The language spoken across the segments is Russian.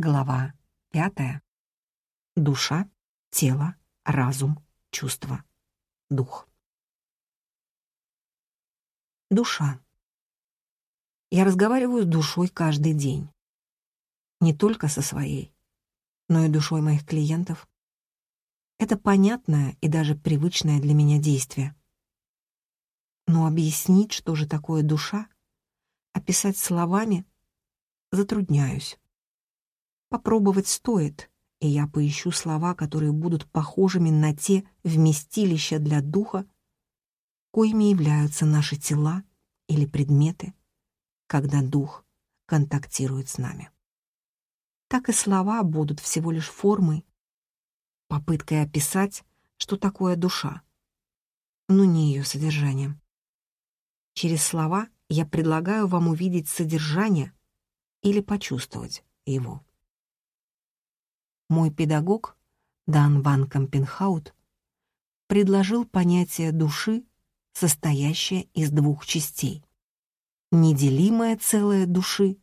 Глава пятая. Душа, тело, разум, чувство, дух. Душа. Я разговариваю с душой каждый день. Не только со своей, но и душой моих клиентов. Это понятное и даже привычное для меня действие. Но объяснить, что же такое душа, описать словами затрудняюсь. Попробовать стоит, и я поищу слова, которые будут похожими на те вместилища для духа, коими являются наши тела или предметы, когда дух контактирует с нами. Так и слова будут всего лишь формой, попыткой описать, что такое душа, но не ее содержанием. Через слова я предлагаю вам увидеть содержание или почувствовать его. Мой педагог, Дан Ван Кампенхаут, предложил понятие души, состоящее из двух частей. Неделимое целое души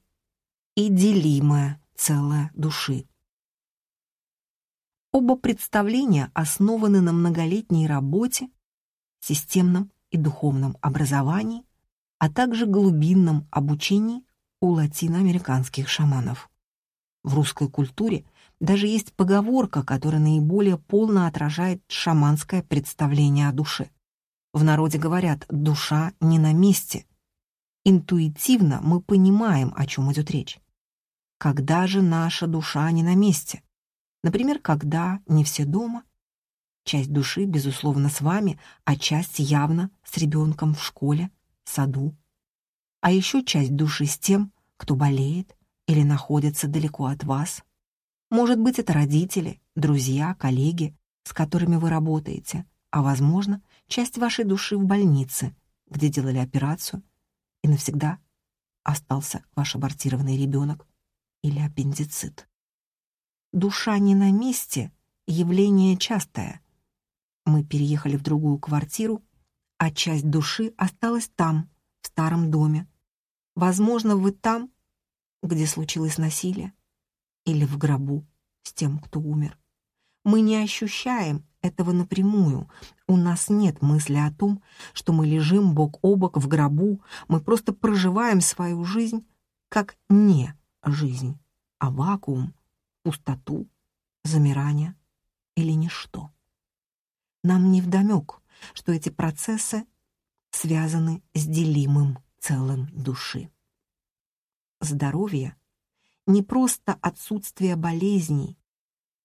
и делимое целое души. Оба представления основаны на многолетней работе, системном и духовном образовании, а также глубинном обучении у латиноамериканских шаманов. В русской культуре даже есть поговорка, которая наиболее полно отражает шаманское представление о душе. В народе говорят «душа не на месте». Интуитивно мы понимаем, о чем идет речь. Когда же наша душа не на месте? Например, когда не все дома? Часть души, безусловно, с вами, а часть явно с ребенком в школе, саду. А еще часть души с тем, кто болеет или находится далеко от вас. Может быть, это родители, друзья, коллеги, с которыми вы работаете, а, возможно, часть вашей души в больнице, где делали операцию, и навсегда остался ваш абортированный ребенок или аппендицит. Душа не на месте — явление частое. Мы переехали в другую квартиру, а часть души осталась там, в старом доме. Возможно, вы там, где случилось насилие, или в гробу с тем, кто умер. Мы не ощущаем этого напрямую. У нас нет мысли о том, что мы лежим бок о бок в гробу, мы просто проживаем свою жизнь как не жизнь, а вакуум, пустоту, замирание или ничто. Нам не вдомек, что эти процессы связаны с делимым целым души. Здоровье — не просто отсутствие болезней.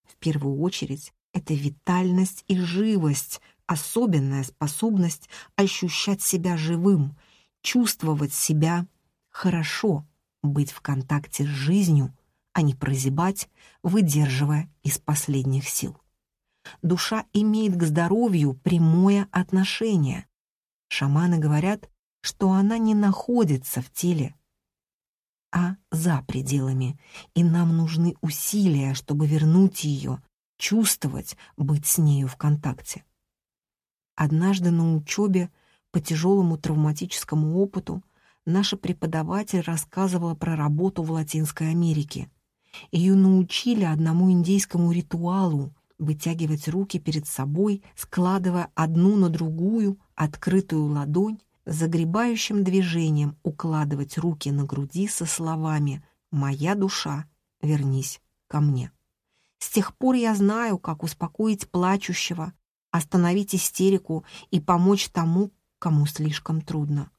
В первую очередь, это витальность и живость, особенная способность ощущать себя живым, чувствовать себя хорошо, быть в контакте с жизнью, а не прозябать, выдерживая из последних сил. Душа имеет к здоровью прямое отношение. Шаманы говорят, что она не находится в теле, а за пределами, и нам нужны усилия, чтобы вернуть ее, чувствовать, быть с нею в контакте. Однажды на учебе по тяжелому травматическому опыту наша преподаватель рассказывала про работу в Латинской Америке. Ее научили одному индейскому ритуалу вытягивать руки перед собой, складывая одну на другую открытую ладонь загребающим движением укладывать руки на груди со словами «Моя душа, вернись ко мне». С тех пор я знаю, как успокоить плачущего, остановить истерику и помочь тому, кому слишком трудно.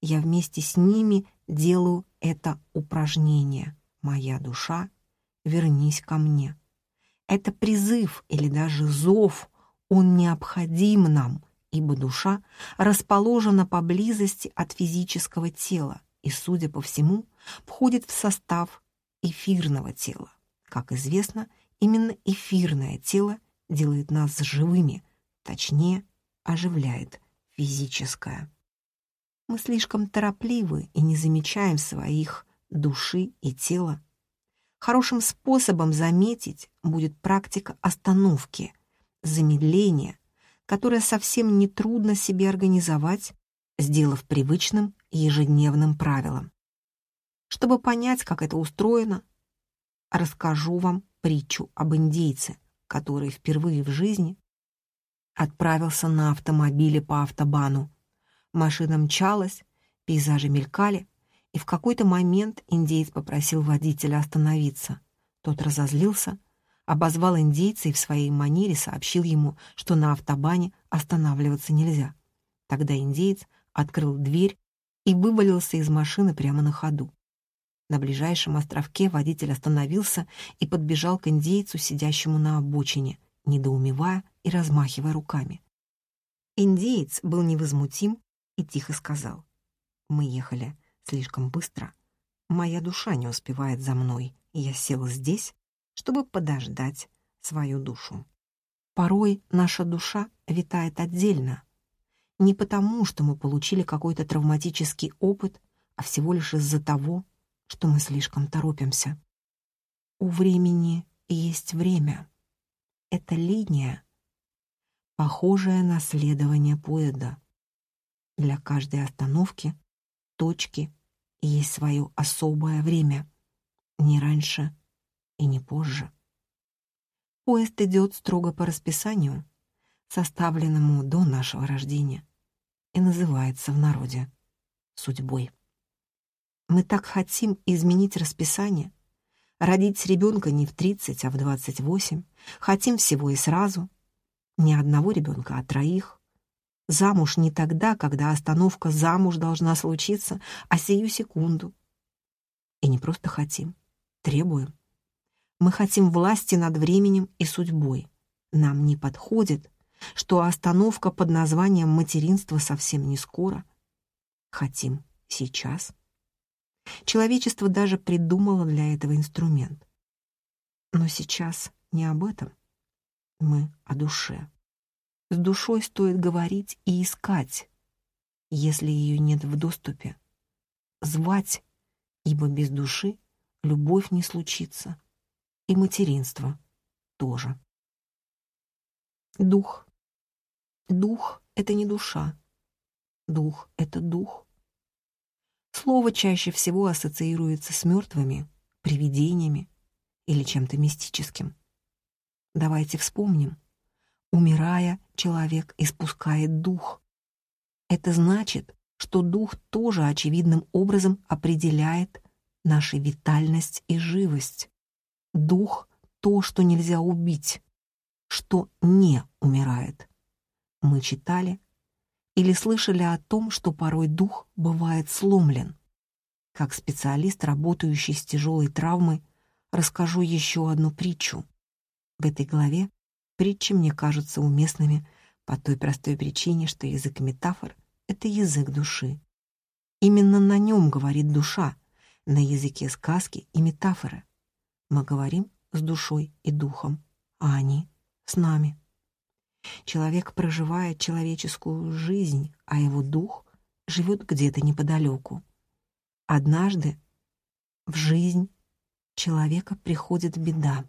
Я вместе с ними делаю это упражнение. «Моя душа, вернись ко мне». Это призыв или даже зов, он необходим нам — ибо душа расположена поблизости от физического тела и, судя по всему, входит в состав эфирного тела. Как известно, именно эфирное тело делает нас живыми, точнее, оживляет физическое. Мы слишком торопливы и не замечаем своих души и тела. Хорошим способом заметить будет практика остановки, замедления, которое совсем нетрудно себе организовать, сделав привычным ежедневным правилом. Чтобы понять, как это устроено, расскажу вам притчу об индейце, который впервые в жизни отправился на автомобиле по автобану. Машина мчалась, пейзажи мелькали, и в какой-то момент индейец попросил водителя остановиться. Тот разозлился, обозвал индейца и в своей манере сообщил ему, что на автобане останавливаться нельзя. Тогда индейец открыл дверь и вывалился из машины прямо на ходу. На ближайшем островке водитель остановился и подбежал к индейцу, сидящему на обочине, недоумевая и размахивая руками. Индеец был невозмутим и тихо сказал. «Мы ехали слишком быстро. Моя душа не успевает за мной, я сел здесь, чтобы подождать свою душу. Порой наша душа витает отдельно. Не потому, что мы получили какой-то травматический опыт, а всего лишь из-за того, что мы слишком торопимся. У времени есть время. Это линия, похожая на следование поезда. Для каждой остановки, точки есть свое особое время, не раньше и не позже. Поезд идет строго по расписанию, составленному до нашего рождения, и называется в народе судьбой. Мы так хотим изменить расписание, родить ребенка не в 30, а в 28, хотим всего и сразу, не одного ребенка, а троих. Замуж не тогда, когда остановка замуж должна случиться, а сию секунду. И не просто хотим, требуем. Мы хотим власти над временем и судьбой. Нам не подходит, что остановка под названием материнство совсем не скоро. Хотим сейчас. Человечество даже придумало для этого инструмент. Но сейчас не об этом. Мы о душе. С душой стоит говорить и искать, если ее нет в доступе. Звать, ибо без души любовь не случится. И материнство тоже. Дух. Дух — это не душа. Дух — это дух. Слово чаще всего ассоциируется с мертвыми, привидениями или чем-то мистическим. Давайте вспомним. Умирая, человек испускает дух. Это значит, что дух тоже очевидным образом определяет нашу витальность и живость. Дух — то, что нельзя убить, что не умирает. Мы читали или слышали о том, что порой дух бывает сломлен. Как специалист, работающий с тяжелой травмой, расскажу еще одну притчу. В этой главе притчи мне кажутся уместными по той простой причине, что язык метафор — это язык души. Именно на нем говорит душа, на языке сказки и метафоры. Мы говорим с душой и духом, а они — с нами. Человек проживает человеческую жизнь, а его дух живет где-то неподалеку. Однажды в жизнь человека приходит беда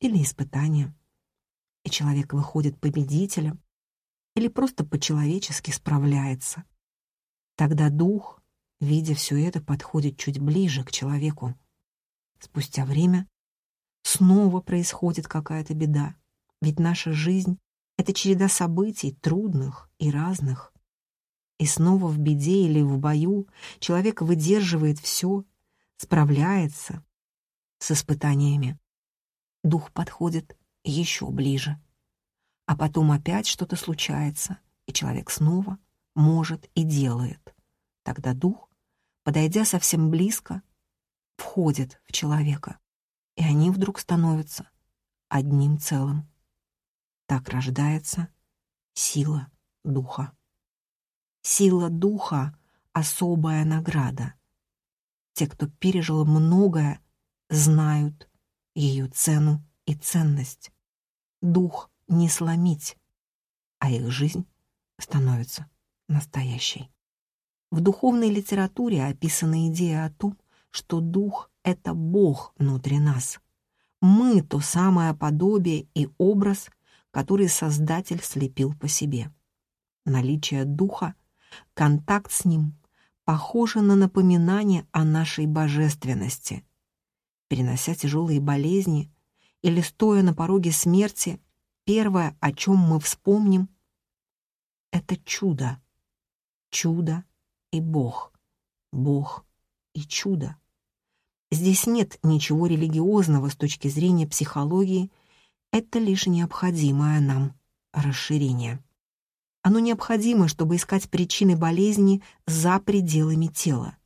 или испытание, и человек выходит победителем или просто по-человечески справляется. Тогда дух, видя все это, подходит чуть ближе к человеку. Спустя время снова происходит какая-то беда, ведь наша жизнь — это череда событий, трудных и разных. И снова в беде или в бою человек выдерживает все, справляется с испытаниями. Дух подходит еще ближе. А потом опять что-то случается, и человек снова может и делает. Тогда дух, подойдя совсем близко, входит в человека, и они вдруг становятся одним целым. Так рождается сила духа. Сила духа — особая награда. Те, кто пережил многое, знают ее цену и ценность. Дух не сломить, а их жизнь становится настоящей. В духовной литературе описана идея о том, что дух — это Бог внутри нас. Мы — то самое подобие и образ, который Создатель слепил по себе. Наличие духа, контакт с ним похоже на напоминание о нашей божественности. перенося тяжелые болезни, или стоя на пороге смерти, первое, о чем мы вспомним, — это чудо. Чудо и Бог. Бог и чудо. Здесь нет ничего религиозного с точки зрения психологии, это лишь необходимое нам расширение. Оно необходимо, чтобы искать причины болезни за пределами тела.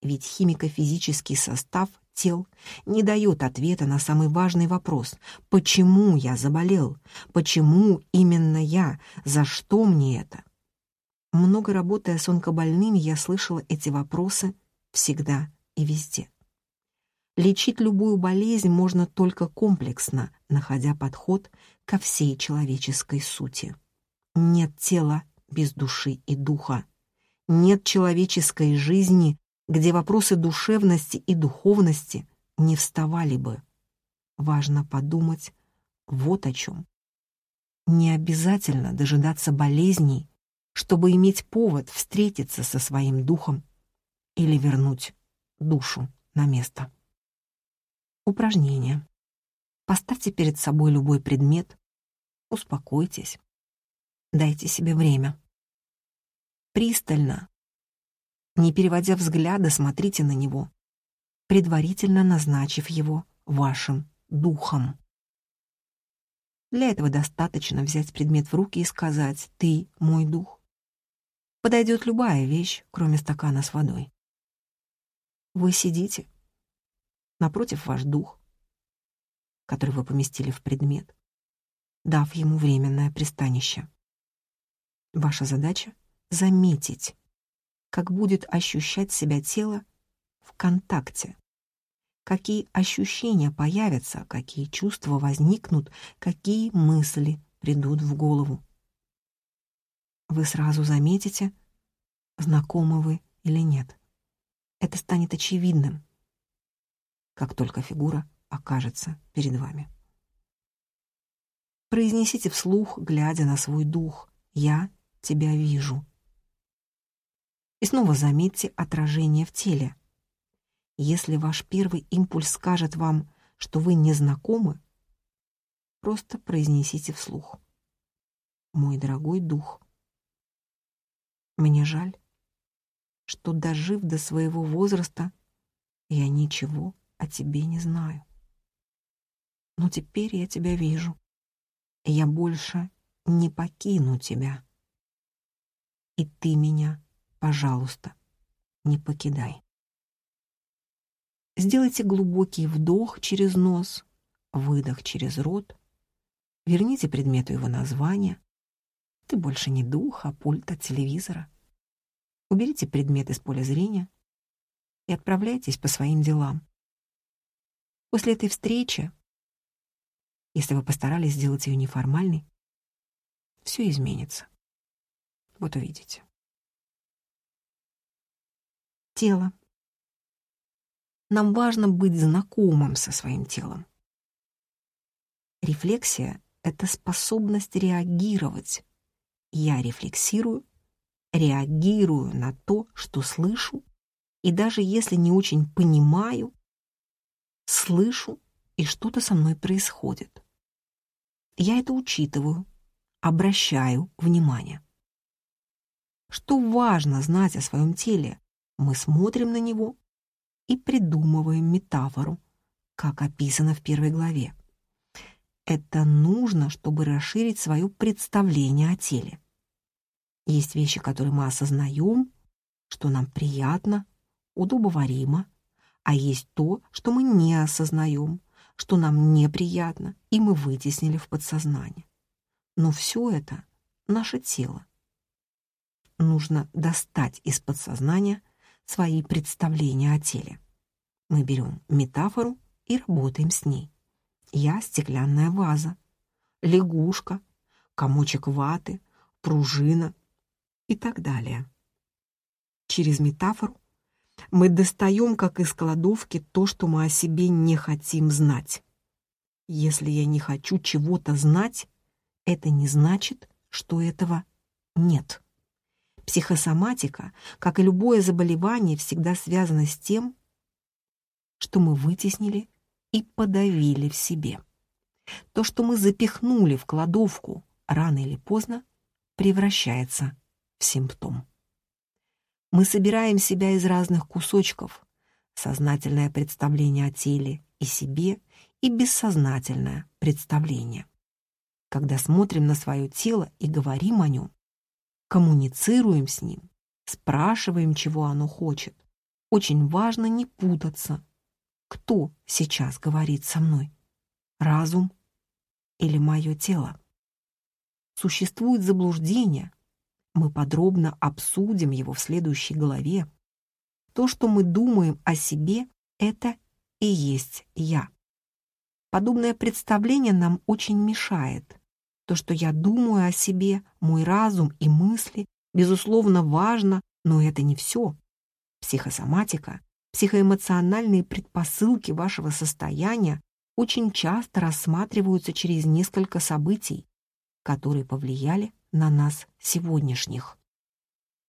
Ведь химико-физический состав тел не дает ответа на самый важный вопрос «Почему я заболел? Почему именно я? За что мне это?» Много работая с онкобольными, я слышала эти вопросы всегда и везде. Лечить любую болезнь можно только комплексно, находя подход ко всей человеческой сути. Нет тела без души и духа. Нет человеческой жизни, где вопросы душевности и духовности не вставали бы. Важно подумать вот о чем. Не обязательно дожидаться болезней, чтобы иметь повод встретиться со своим духом или вернуть душу на место. Упражнение. Поставьте перед собой любой предмет, успокойтесь, дайте себе время. Пристально, не переводя взгляда, смотрите на него, предварительно назначив его вашим духом. Для этого достаточно взять предмет в руки и сказать «ты мой дух». Подойдет любая вещь, кроме стакана с водой. Вы сидите, напротив ваш дух, который вы поместили в предмет, дав ему временное пристанище. Ваша задача — заметить, как будет ощущать себя тело в контакте, какие ощущения появятся, какие чувства возникнут, какие мысли придут в голову. Вы сразу заметите, знакомы вы или нет. Это станет очевидным, как только фигура окажется перед вами. Произнесите вслух, глядя на свой дух «Я тебя вижу». И снова заметьте отражение в теле. Если ваш первый импульс скажет вам, что вы не знакомы, просто произнесите вслух. «Мой дорогой дух, мне жаль, что, дожив до своего возраста, я ничего о тебе не знаю. Но теперь я тебя вижу. Я больше не покину тебя. И ты меня, пожалуйста, не покидай. Сделайте глубокий вдох через нос, выдох через рот. Верните предмету его название. Ты больше не дух, а пульт от телевизора. Уберите предмет из поля зрения и отправляйтесь по своим делам. После этой встречи, если вы постарались сделать ее неформальной, все изменится. Вот увидите. Тело. Нам важно быть знакомым со своим телом. Рефлексия — это способность реагировать. Я рефлексирую, реагирую на то, что слышу, и даже если не очень понимаю, слышу, и что-то со мной происходит. Я это учитываю, обращаю внимание. Что важно знать о своем теле, мы смотрим на него и придумываем метафору, как описано в первой главе. Это нужно, чтобы расширить свое представление о теле. Есть вещи, которые мы осознаем, что нам приятно, удобоваримо, а есть то, что мы не осознаем, что нам неприятно, и мы вытеснили в подсознание. Но все это — наше тело. Нужно достать из подсознания свои представления о теле. Мы берем метафору и работаем с ней. Я — стеклянная ваза, лягушка, комочек ваты, пружина и так далее. Через метафору мы достаем, как из кладовки, то, что мы о себе не хотим знать. Если я не хочу чего-то знать, это не значит, что этого нет. Психосоматика, как и любое заболевание, всегда связана с тем, что мы вытеснили и подавили в себе. То, что мы запихнули в кладовку, рано или поздно превращается в симптом. Мы собираем себя из разных кусочков, сознательное представление о теле и себе и бессознательное представление. Когда смотрим на свое тело и говорим о нем, коммуницируем с ним, спрашиваем, чего оно хочет, очень важно не путаться. Кто сейчас говорит со мной? Разум или мое тело? Существует заблуждение. Мы подробно обсудим его в следующей главе. То, что мы думаем о себе, это и есть я. Подобное представление нам очень мешает. То, что я думаю о себе, мой разум и мысли, безусловно, важно, но это не все. Психосоматика, психоэмоциональные предпосылки вашего состояния очень часто рассматриваются через несколько событий, которые повлияли на нас сегодняшних.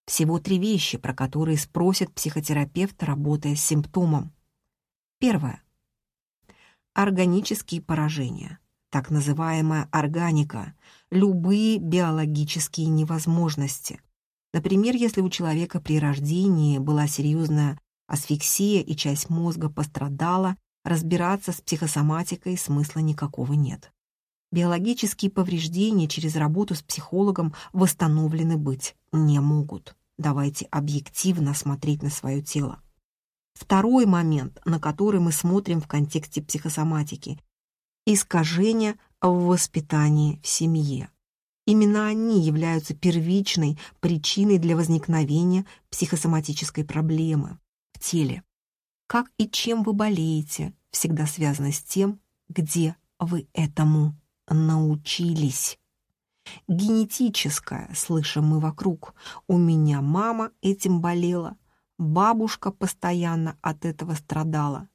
Всего три вещи, про которые спросит психотерапевт, работая с симптомом. Первое. Органические поражения, так называемая органика, любые биологические невозможности. Например, если у человека при рождении была серьезная асфиксия и часть мозга пострадала, разбираться с психосоматикой смысла никакого нет. Биологические повреждения через работу с психологом восстановлены быть не могут. Давайте объективно смотреть на свое тело. Второй момент, на который мы смотрим в контексте психосоматики – искажения в воспитании в семье. Именно они являются первичной причиной для возникновения психосоматической проблемы в теле. Как и чем вы болеете, всегда связано с тем, где вы этому научились. Генетическое, слышим мы вокруг. У меня мама этим болела, бабушка постоянно от этого страдала.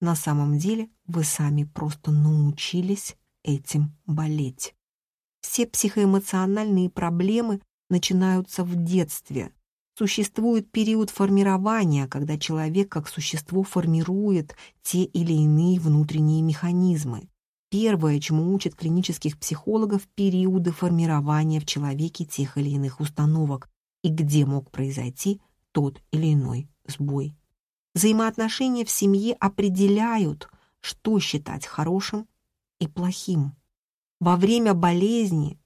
На самом деле вы сами просто научились этим болеть. Все психоэмоциональные проблемы начинаются в детстве. Существует период формирования, когда человек как существо формирует те или иные внутренние механизмы. Первое, чему учат клинических психологов, периоды формирования в человеке тех или иных установок и где мог произойти тот или иной сбой. Взаимоотношения в семье определяют, что считать хорошим и плохим. Во время болезни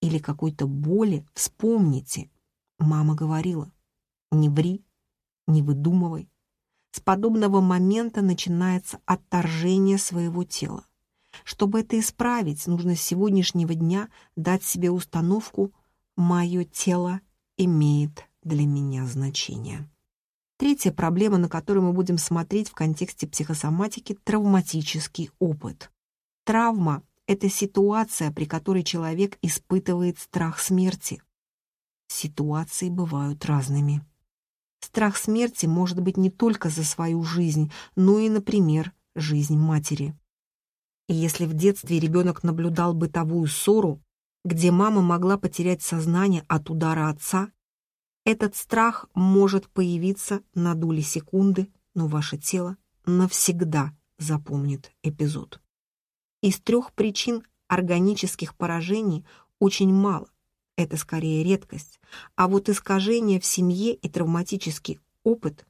или какой-то боли вспомните, мама говорила, не ври, не выдумывай. С подобного момента начинается отторжение своего тела. Чтобы это исправить, нужно с сегодняшнего дня дать себе установку «Мое тело имеет для меня значение». Третья проблема, на которую мы будем смотреть в контексте психосоматики – травматический опыт. Травма – это ситуация, при которой человек испытывает страх смерти. Ситуации бывают разными. Страх смерти может быть не только за свою жизнь, но и, например, жизнь матери. И если в детстве ребенок наблюдал бытовую ссору, где мама могла потерять сознание от удара отца, этот страх может появиться на доли секунды, но ваше тело навсегда запомнит эпизод. Из трех причин органических поражений очень мало. Это скорее редкость. А вот искажение в семье и травматический опыт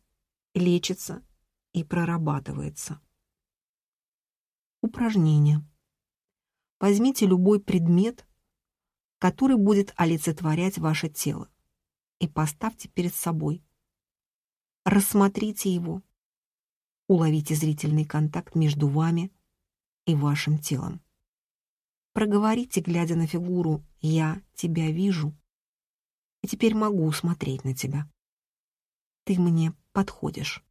лечится и прорабатывается. Упражнение. Возьмите любой предмет, который будет олицетворять ваше тело, и поставьте перед собой. Рассмотрите его. Уловите зрительный контакт между вами и вашим телом. Проговорите, глядя на фигуру «Я тебя вижу» и теперь могу смотреть на тебя. Ты мне подходишь.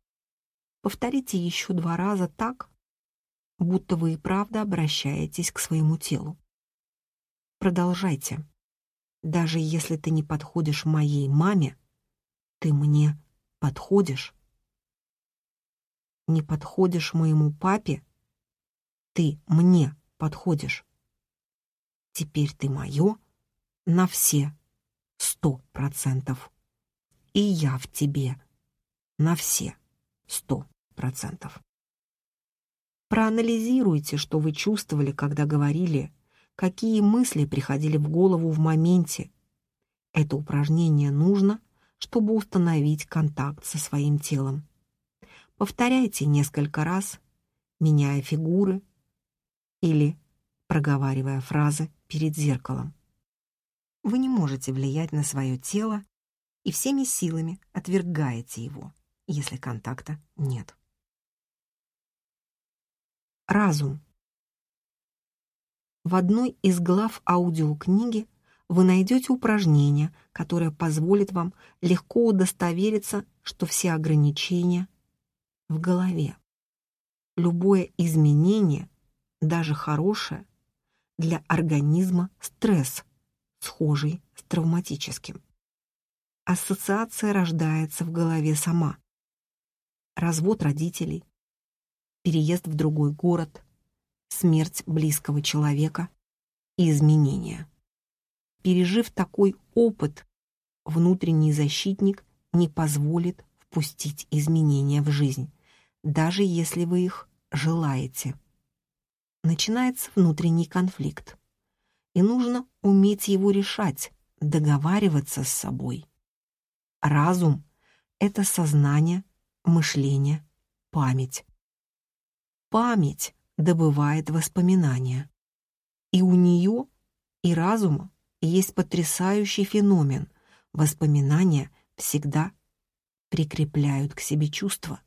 Повторите еще два раза так, будто вы и правда обращаетесь к своему телу. Продолжайте. Даже если ты не подходишь моей маме, ты мне подходишь. Не подходишь моему папе, ты мне подходишь. Теперь ты мое на все сто процентов. И я в тебе на все сто процентов. Проанализируйте, что вы чувствовали, когда говорили, какие мысли приходили в голову в моменте. Это упражнение нужно, чтобы установить контакт со своим телом. Повторяйте несколько раз, меняя фигуры или проговаривая фразы перед зеркалом. Вы не можете влиять на свое тело и всеми силами отвергаете его, если контакта нет. Разум. В одной из глав аудиокниги вы найдете упражнение, которое позволит вам легко удостовериться, что все ограничения в голове. Любое изменение, даже хорошее, для организма стресс, схожий с травматическим. Ассоциация рождается в голове сама. Развод родителей, переезд в другой город, смерть близкого человека и изменения. Пережив такой опыт, внутренний защитник не позволит впустить изменения в жизнь, даже если вы их желаете. Начинается внутренний конфликт, и нужно уметь его решать, договариваться с собой. Разум — это сознание, мышление, память память добывает воспоминания. И у нее, и разума есть потрясающий феномен. Воспоминания всегда прикрепляют к себе чувства,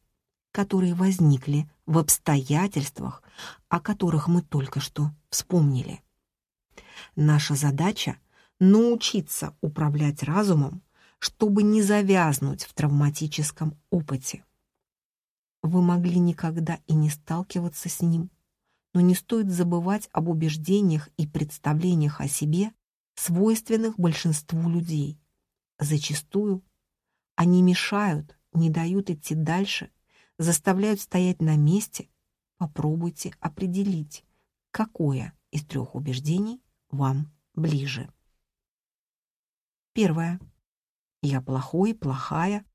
которые возникли в обстоятельствах, о которых мы только что вспомнили. Наша задача — научиться управлять разумом, чтобы не завязнуть в травматическом опыте. Вы могли никогда и не сталкиваться с ним, но не стоит забывать об убеждениях и представлениях о себе, свойственных большинству людей. Зачастую они мешают, не дают идти дальше, заставляют стоять на месте. Попробуйте определить, какое из трех убеждений вам ближе. Первое. Я плохой, плохая,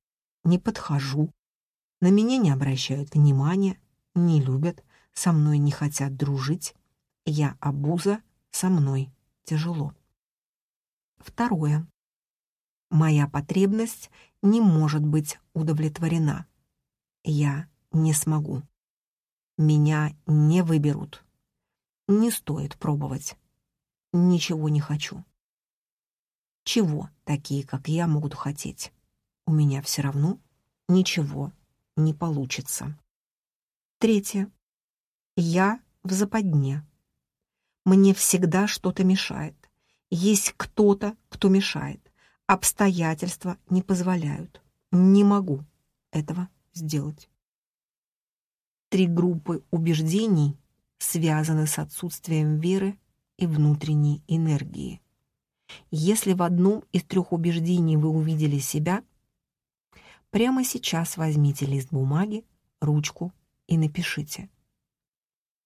не подхожу, на меня не обращают внимания, не любят, со мной не хотят дружить. Я обуза, со мной тяжело. Второе. Моя потребность не может быть удовлетворена. Я не смогу. Меня не выберут. Не стоит пробовать. Ничего не хочу. Чего такие, как я, могут хотеть? У меня все равно ничего не получится. Третье. Я в западне. Мне всегда что-то мешает. Есть кто-то, кто мешает. Обстоятельства не позволяют. Не могу этого сделать. Три группы убеждений связаны с отсутствием веры и внутренней энергии. Если в одном из трех убеждений вы увидели себя, Прямо сейчас возьмите лист бумаги, ручку и напишите.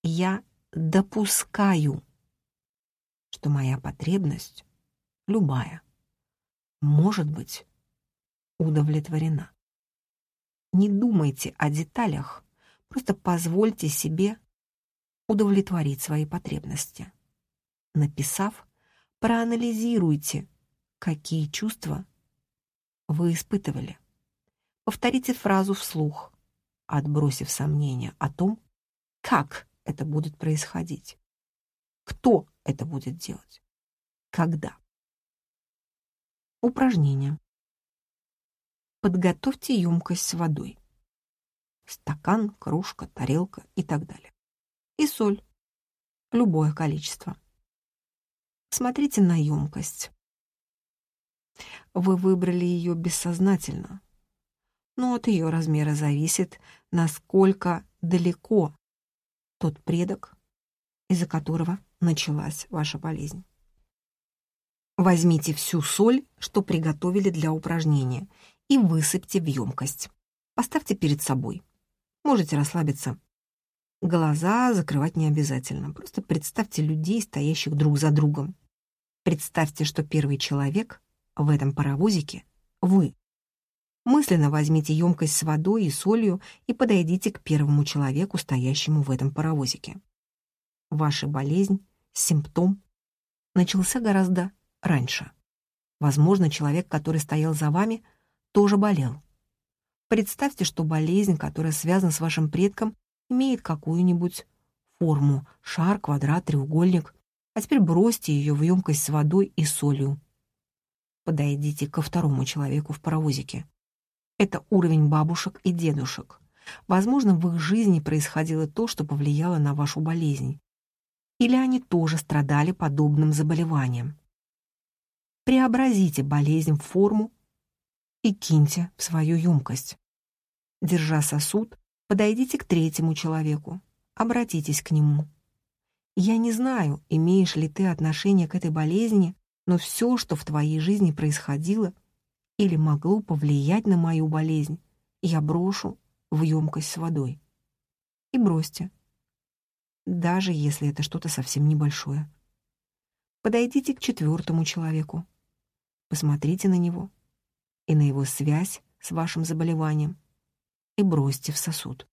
Я допускаю, что моя потребность, любая, может быть удовлетворена. Не думайте о деталях, просто позвольте себе удовлетворить свои потребности. Написав, проанализируйте, какие чувства вы испытывали. Повторите фразу вслух, отбросив сомнения о том, как это будет происходить, кто это будет делать, когда. Упражнение. Подготовьте емкость с водой. Стакан, кружка, тарелка и так далее. И соль. Любое количество. Смотрите на емкость. Вы выбрали ее бессознательно, но от ее размера зависит, насколько далеко тот предок, из-за которого началась ваша болезнь. Возьмите всю соль, что приготовили для упражнения, и высыпьте в емкость. Поставьте перед собой. Можете расслабиться. Глаза закрывать не обязательно. Просто представьте людей, стоящих друг за другом. Представьте, что первый человек в этом паровозике — вы. Мысленно возьмите емкость с водой и солью и подойдите к первому человеку, стоящему в этом паровозике. Ваша болезнь, симптом, начался гораздо раньше. Возможно, человек, который стоял за вами, тоже болел. Представьте, что болезнь, которая связана с вашим предком, имеет какую-нибудь форму — шар, квадрат, треугольник. А теперь бросьте ее в емкость с водой и солью. Подойдите ко второму человеку в паровозике. Это уровень бабушек и дедушек. Возможно, в их жизни происходило то, что повлияло на вашу болезнь. Или они тоже страдали подобным заболеванием. Преобразите болезнь в форму и киньте в свою емкость. Держа сосуд, подойдите к третьему человеку, обратитесь к нему. Я не знаю, имеешь ли ты отношение к этой болезни, но все, что в твоей жизни происходило, или могло повлиять на мою болезнь, я брошу в емкость с водой. И бросьте. Даже если это что-то совсем небольшое. Подойдите к четвертому человеку. Посмотрите на него и на его связь с вашим заболеванием и бросьте в сосуд.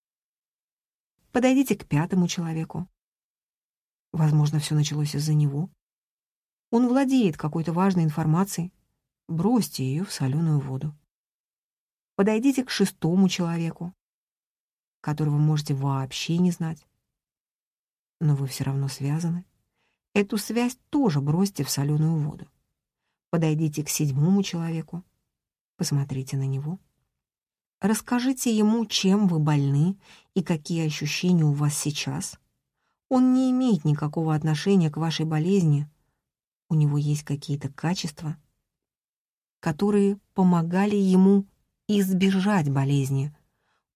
Подойдите к пятому человеку. Возможно, все началось из-за него. Он владеет какой-то важной информацией, бросьте ее в соленую воду. Подойдите к шестому человеку, которого можете вообще не знать. Но вы все равно связаны. Эту связь тоже бросьте в соленую воду. Подойдите к седьмому человеку, посмотрите на него. Расскажите ему, чем вы больны и какие ощущения у вас сейчас. Он не имеет никакого отношения к вашей болезни. У него есть какие-то качества — которые помогали ему избежать болезни.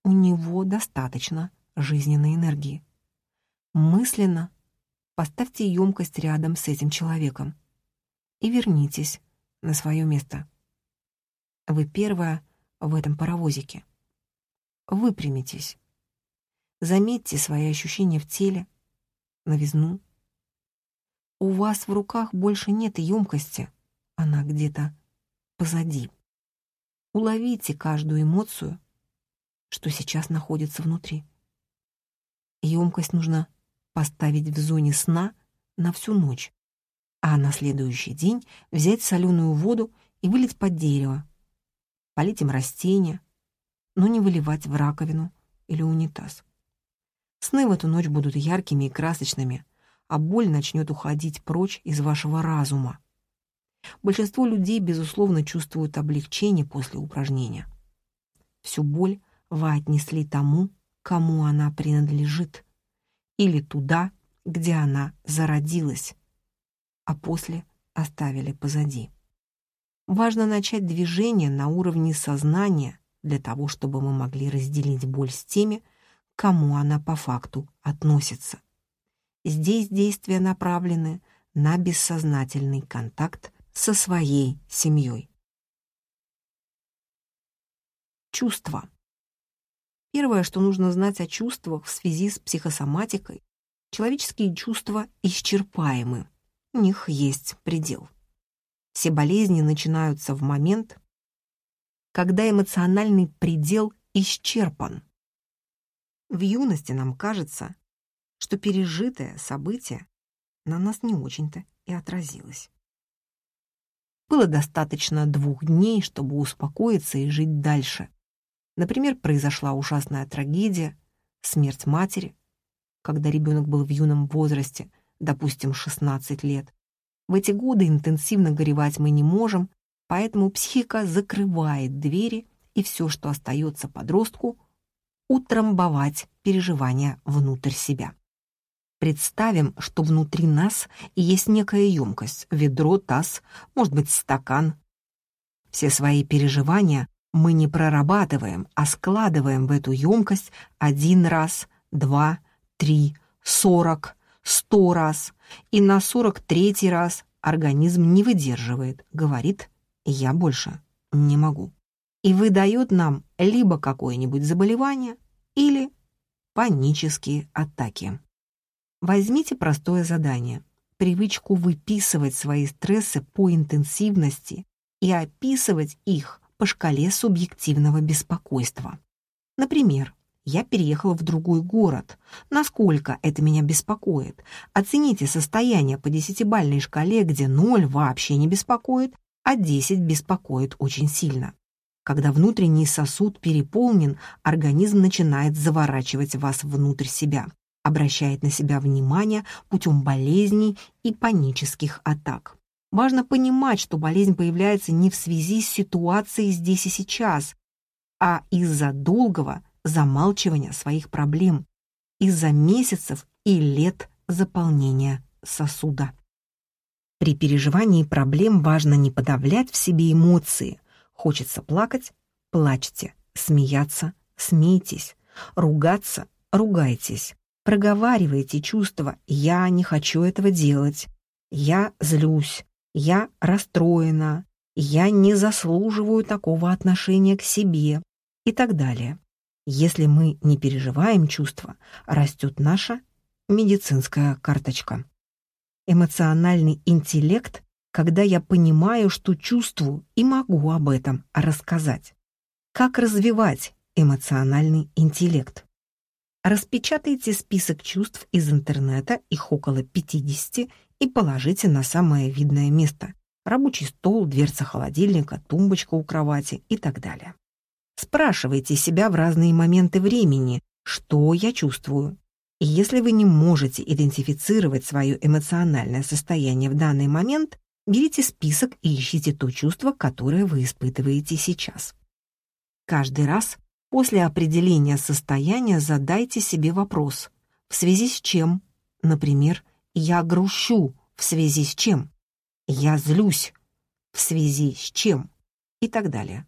У него достаточно жизненной энергии. Мысленно поставьте емкость рядом с этим человеком и вернитесь на свое место. Вы первая в этом паровозике. Выпрямитесь. Заметьте свои ощущения в теле, новизну. У вас в руках больше нет емкости, она где-то позади. Уловите каждую эмоцию, что сейчас находится внутри. Емкость нужно поставить в зоне сна на всю ночь, а на следующий день взять соленую воду и вылить под дерево. Полить им растения, но не выливать в раковину или унитаз. Сны в эту ночь будут яркими и красочными, а боль начнет уходить прочь из вашего разума. Большинство людей, безусловно, чувствуют облегчение после упражнения. Всю боль вы отнесли тому, кому она принадлежит, или туда, где она зародилась, а после оставили позади. Важно начать движение на уровне сознания для того, чтобы мы могли разделить боль с теми, кому она по факту относится. Здесь действия направлены на бессознательный контакт со своей семьей. Чувства. Первое, что нужно знать о чувствах в связи с психосоматикой, человеческие чувства исчерпаемы, у них есть предел. Все болезни начинаются в момент, когда эмоциональный предел исчерпан. В юности нам кажется, что пережитое событие на нас не очень-то и отразилось. Было достаточно двух дней, чтобы успокоиться и жить дальше. Например, произошла ужасная трагедия, смерть матери, когда ребенок был в юном возрасте, допустим, 16 лет. В эти годы интенсивно горевать мы не можем, поэтому психика закрывает двери, и все, что остается подростку, утрамбовать переживания внутрь себя. Представим, что внутри нас есть некая емкость, ведро, таз, может быть, стакан. Все свои переживания мы не прорабатываем, а складываем в эту емкость один раз, два, три, сорок, сто раз. И на сорок третий раз организм не выдерживает, говорит «я больше не могу». И выдает нам либо какое-нибудь заболевание, или панические атаки. Возьмите простое задание — привычку выписывать свои стрессы по интенсивности и описывать их по шкале субъективного беспокойства. Например, я переехала в другой город. Насколько это меня беспокоит? Оцените состояние по десятибальной шкале, где 0 вообще не беспокоит, а 10 беспокоит очень сильно. Когда внутренний сосуд переполнен, организм начинает заворачивать вас внутрь себя, обращает на себя внимание путем болезней и панических атак. Важно понимать, что болезнь появляется не в связи с ситуацией здесь и сейчас, а из-за долгого замалчивания своих проблем, из-за месяцев и лет заполнения сосуда. При переживании проблем важно не подавлять в себе эмоции. Хочется плакать – плачьте, смеяться – смейтесь, ругаться – ругайтесь. Проговаривайте чувства «я не хочу этого делать», «я злюсь», «я расстроена», «я не заслуживаю такого отношения к себе» и так далее. Если мы не переживаем чувства, растет наша медицинская карточка. Эмоциональный интеллект, когда я понимаю, что чувствую и могу об этом рассказать. Как развивать эмоциональный интеллект? Распечатайте список чувств из интернета, их около 50, и положите на самое видное место. Рабочий стол, дверца холодильника, тумбочка у кровати и так далее. Спрашивайте себя в разные моменты времени, что я чувствую. И если вы не можете идентифицировать свое эмоциональное состояние в данный момент, берите список и ищите то чувство, которое вы испытываете сейчас. Каждый раз после определения состояния задайте себе вопрос, в связи с чем, например, «я грущу», в связи с чем, «я злюсь», в связи с чем и так далее.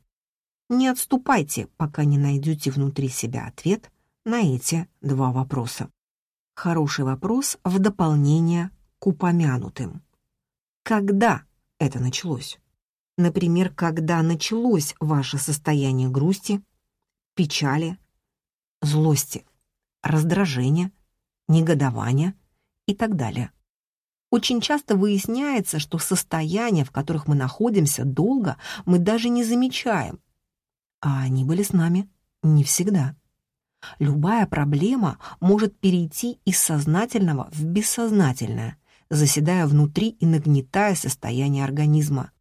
Не отступайте, пока не найдете внутри себя ответ на эти два вопроса. Хороший вопрос в дополнение к упомянутым. Когда это началось? Например, когда началось ваше состояние грусти, печали, злости, раздражения, негодования и так далее. Очень часто выясняется, что состояния, в которых мы находимся долго, мы даже не замечаем, а они были с нами не всегда. Любая проблема может перейти из сознательного в бессознательное, заседая внутри и нагнетая состояние организма.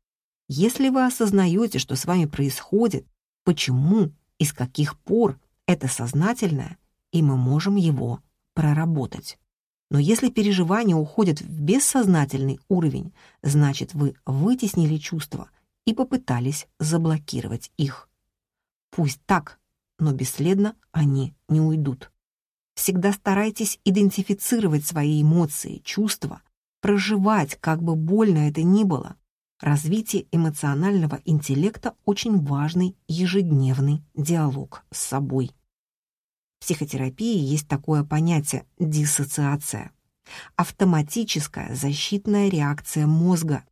Если вы осознаете, что с вами происходит, почему и с каких пор это сознательное, и мы можем его проработать. Но если переживания уходят в бессознательный уровень, значит вы вытеснили чувства и попытались заблокировать их. Пусть так, но бесследно они не уйдут. Всегда старайтесь идентифицировать свои эмоции, чувства, проживать, как бы больно это ни было. Развитие эмоционального интеллекта – очень важный ежедневный диалог с собой. В психотерапии есть такое понятие – диссоциация. Автоматическая защитная реакция мозга,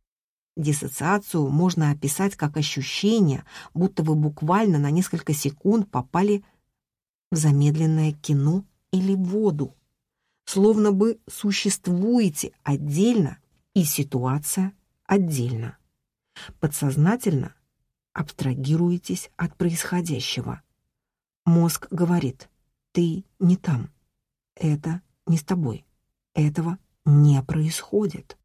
Диссоциацию можно описать как ощущение, будто вы буквально на несколько секунд попали в замедленное кино или воду. Словно бы существуете отдельно и ситуация отдельно. Подсознательно абстрагируетесь от происходящего. Мозг говорит, ты не там, это не с тобой, этого не происходит.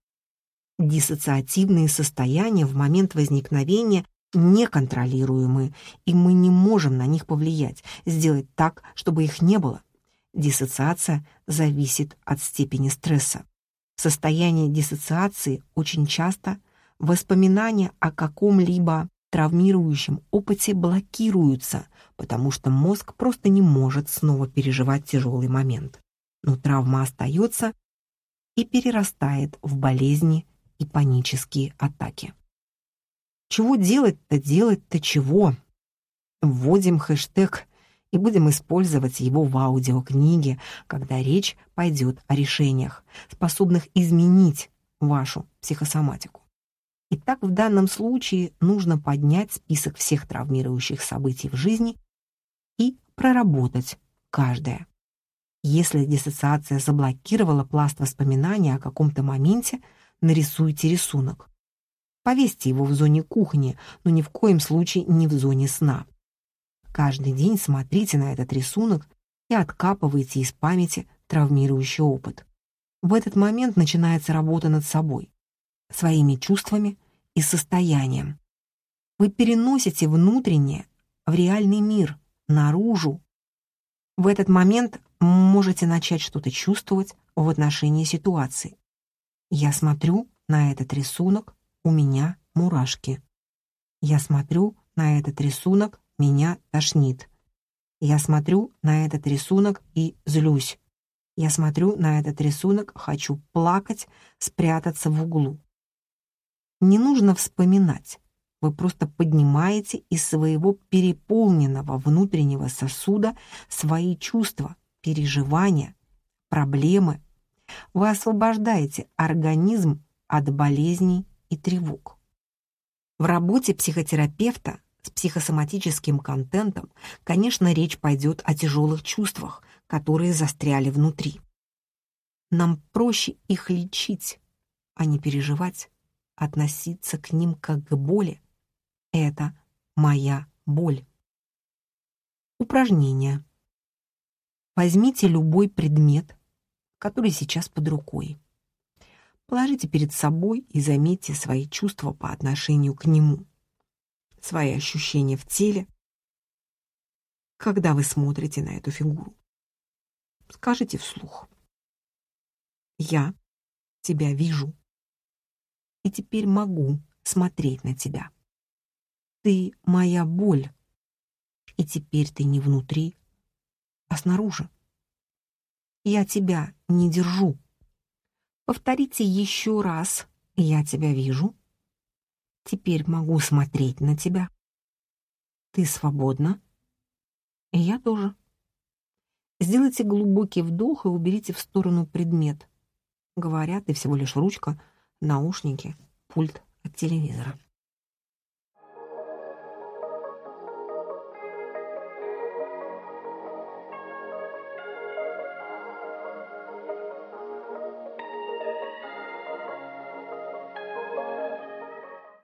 Диссоциативные состояния в момент возникновения неконтролируемы, и мы не можем на них повлиять, сделать так, чтобы их не было. Диссоциация зависит от степени стресса. В состоянии диссоциации очень часто воспоминания о каком-либо травмирующем опыте блокируются, потому что мозг просто не может снова переживать тяжелый момент. Но травма остается и перерастает в болезни и панические атаки. Чего делать-то, делать-то чего? Вводим хэштег и будем использовать его в аудиокниге, когда речь пойдет о решениях, способных изменить вашу психосоматику. Итак, в данном случае нужно поднять список всех травмирующих событий в жизни и проработать каждое. Если диссоциация заблокировала пласт воспоминаний о каком-то моменте – нарисуйте рисунок. Повесьте его в зоне кухни, но ни в коем случае не в зоне сна. Каждый день смотрите на этот рисунок и откапывайте из памяти травмирующий опыт. В этот момент начинается работа над собой, своими чувствами и состоянием. Вы переносите внутреннее в реальный мир, наружу. В этот момент можете начать что-то чувствовать в отношении ситуации. Я смотрю на этот рисунок, у меня мурашки. Я смотрю на этот рисунок, меня тошнит. Я смотрю на этот рисунок и злюсь. Я смотрю на этот рисунок, хочу плакать, спрятаться в углу. Не нужно вспоминать. Вы просто поднимаете из своего переполненного внутреннего сосуда свои чувства, переживания, проблемы. Вы освобождаете организм от болезней и тревог. В работе психотерапевта с психосоматическим контентом, конечно, речь пойдет о тяжелых чувствах, которые застряли внутри. Нам проще их лечить, а не переживать, относиться к ним как к боли. Это моя боль. Упражнение. Возьмите любой предмет, который сейчас под рукой. Положите перед собой и заметьте свои чувства по отношению к нему, свои ощущения в теле, когда вы смотрите на эту фигуру. Скажите вслух. Я тебя вижу. И теперь могу смотреть на тебя. Ты моя боль. И теперь ты не внутри, а снаружи. Я тебя не держу. Повторите еще раз. Я тебя вижу. Теперь могу смотреть на тебя. Ты свободна. И я тоже. Сделайте глубокий вдох и уберите в сторону предмет. Говорят, и всего лишь ручка, наушники, пульт от телевизора.